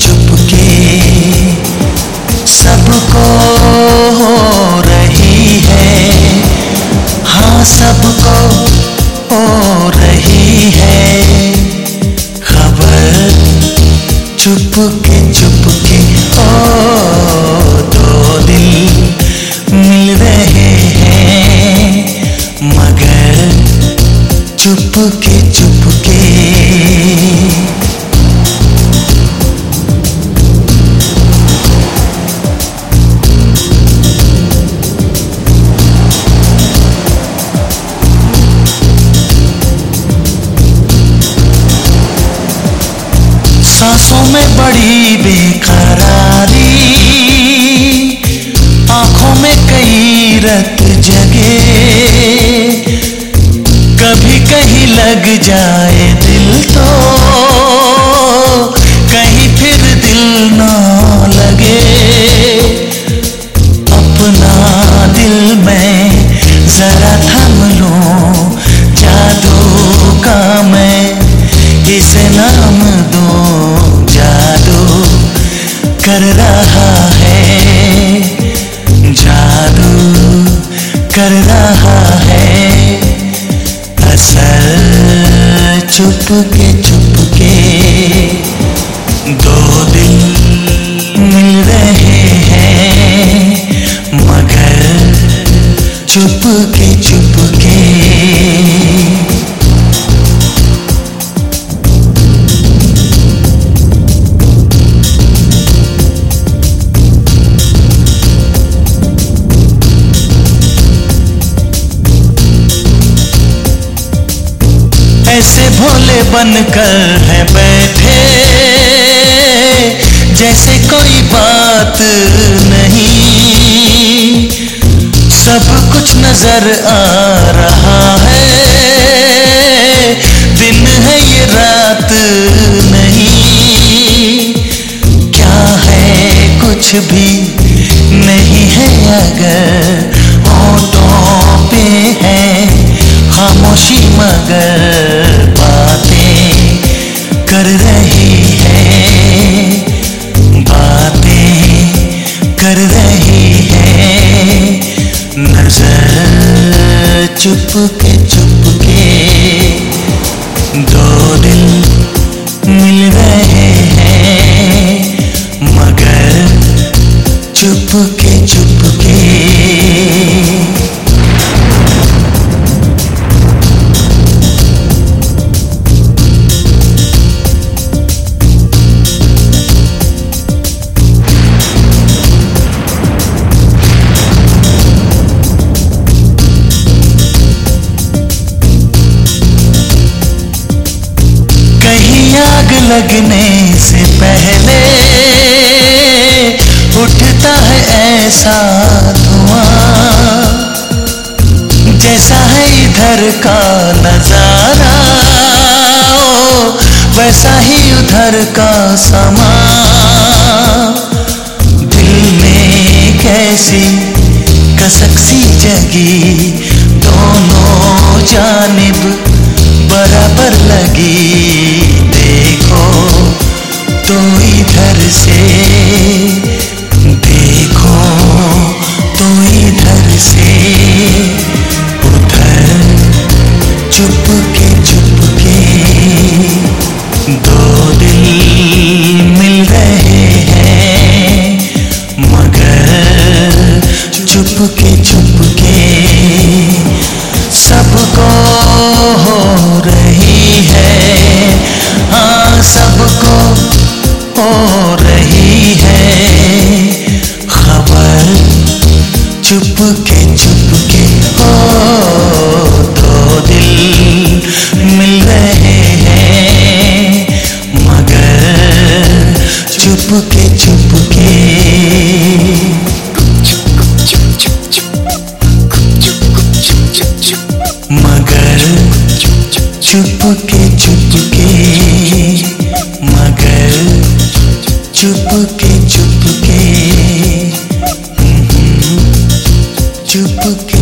चुपके सबको हो रही है। हाँ सबको हो रही है। खबर चुपके चुपके ओ दो दिल मिल रहे हैं। मगर चुपके चुपके सांसों में चुपके चुपके दो दिन मिल रहे हैं मगर चुपके चुपके भोले बनकर हैं बैठे। जैसे कोई बात नहीं, सब कुछ नज़र आ रहा है। दिन है ये रात चुपके चुपके। दो दिल मिल रहे हैं मगर चुपके चुपके। लगने से पहले उठता है ऐसा धुआँ। जैसा है इधर का नज़ारा ओ, वैसा ही उधर का समा दिल में कैसी कसक सी जगी दोनों जानिब बराबर लगी। मिल रहे हैं, मगर चुपके चुपके सबको हो रही है। हाँ सबको हो रही है। खबर चुपके चुपके हो चुपके चुपके मगर चुपके चुपके हम्म, चुपके।